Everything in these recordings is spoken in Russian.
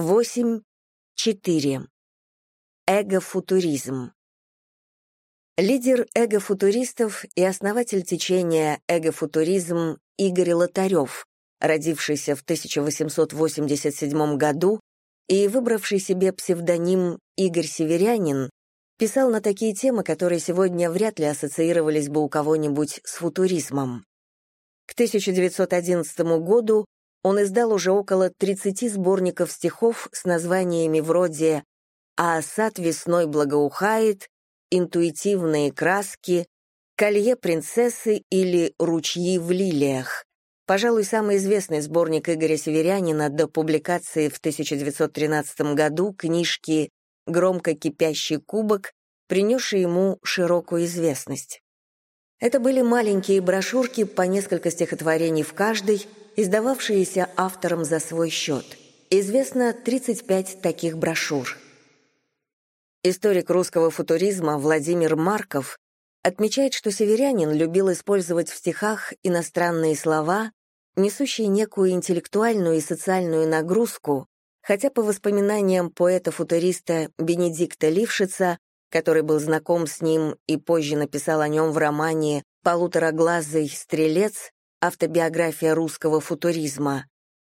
8.4. Эгофутуризм. Лидер эгофутуристов и основатель течения эгофутуризм Игорь Лотарев, родившийся в 1887 году и выбравший себе псевдоним Игорь Северянин, писал на такие темы, которые сегодня вряд ли ассоциировались бы у кого-нибудь с футуризмом. К 1911 году он издал уже около 30 сборников стихов с названиями вроде «А сад весной благоухает», «Интуитивные краски», «Колье принцессы» или «Ручьи в лилиях». Пожалуй, самый известный сборник Игоря Северянина до публикации в 1913 году книжки «Громко кипящий кубок», принесший ему широкую известность. Это были маленькие брошюрки по несколько стихотворений в каждой, издававшиеся автором за свой счет. Известно 35 таких брошюр. Историк русского футуризма Владимир Марков отмечает, что северянин любил использовать в стихах иностранные слова, несущие некую интеллектуальную и социальную нагрузку, хотя по воспоминаниям поэта-футуриста Бенедикта Лившица, который был знаком с ним и позже написал о нем в романе «Полутораглазый стрелец», автобиография русского футуризма,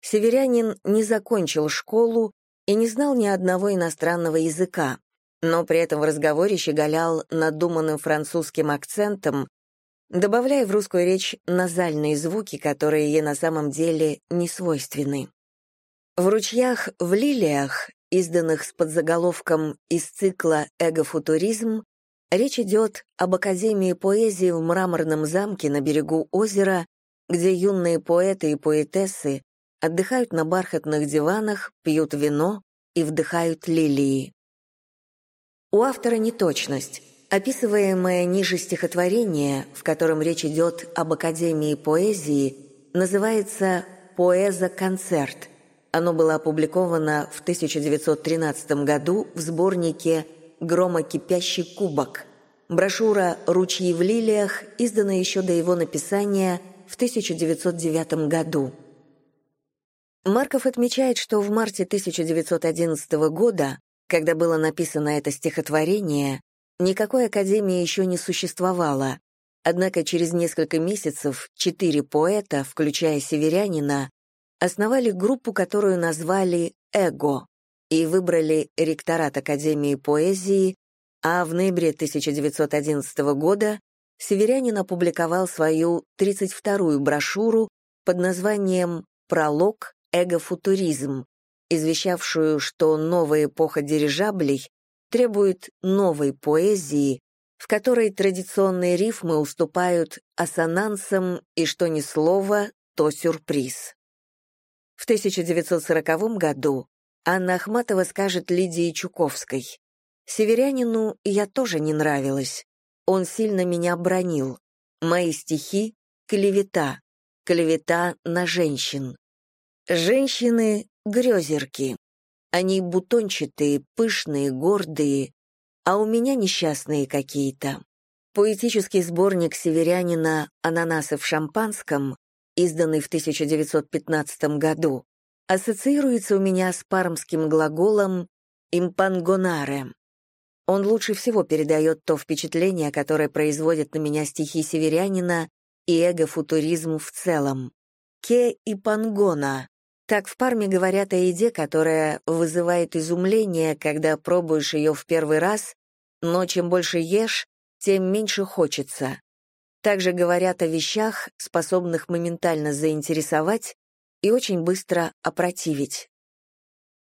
северянин не закончил школу и не знал ни одного иностранного языка, но при этом в разговоре щеголял надуманным французским акцентом, добавляя в русскую речь назальные звуки, которые ей на самом деле не свойственны. В «Ручьях в лилиях», изданных с подзаголовком из цикла «Эгофутуризм», речь идет об Академии поэзии в мраморном замке на берегу озера, где юные поэты и поэтессы отдыхают на бархатных диванах, пьют вино и вдыхают лилии. У автора неточность. Описываемое ниже стихотворение, в котором речь идет об Академии поэзии, называется «Поэза-концерт». Оно было опубликовано в 1913 году в сборнике «Громокипящий кубок». Брошюра «Ручьи в лилиях» издана еще до его написания в 1909 году. Марков отмечает, что в марте 1911 года, когда было написано это стихотворение, Никакой академии еще не существовало, однако через несколько месяцев четыре поэта, включая северянина, основали группу, которую назвали «Эго», и выбрали ректорат Академии поэзии, а в ноябре 1911 года Северянин опубликовал свою 32-ю брошюру под названием «Пролог. Эгофутуризм», извещавшую, что новая эпоха дирижаблей требует новой поэзии, в которой традиционные рифмы уступают ассонансам и что ни слово, то сюрприз. В 1940 году Анна Ахматова скажет Лидии Чуковской, «Северянину я тоже не нравилась. Он сильно меня бронил. Мои стихи — клевета, клевета на женщин. Женщины — грезерки. Они бутончатые, пышные, гордые, а у меня несчастные какие-то. Поэтический сборник северянина «Ананасы в шампанском», изданный в 1915 году, ассоциируется у меня с пармским глаголом «импангонаре». Он лучше всего передает то впечатление, которое производят на меня стихи северянина и эго-футуризм в целом. «Ке и пангона» Так в Парме говорят о еде, которая вызывает изумление, когда пробуешь ее в первый раз, но чем больше ешь, тем меньше хочется. Также говорят о вещах, способных моментально заинтересовать и очень быстро опротивить.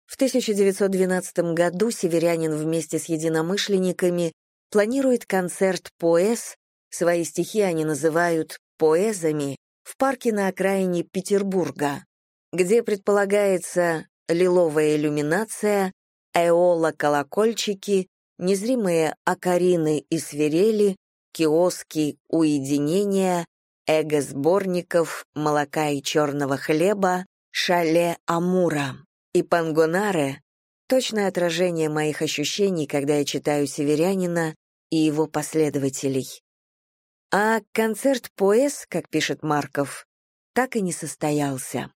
В 1912 году северянин вместе с единомышленниками планирует концерт «Поэз», свои стихи они называют «поэзами», в парке на окраине Петербурга где предполагается лиловая иллюминация, эола-колокольчики, незримые акарины и свирели, киоски уединения, эго-сборников, молока и черного хлеба, шале Амура и Пангонаре — точное отражение моих ощущений, когда я читаю «Северянина» и его последователей. А концерт «Поэз», как пишет Марков, так и не состоялся.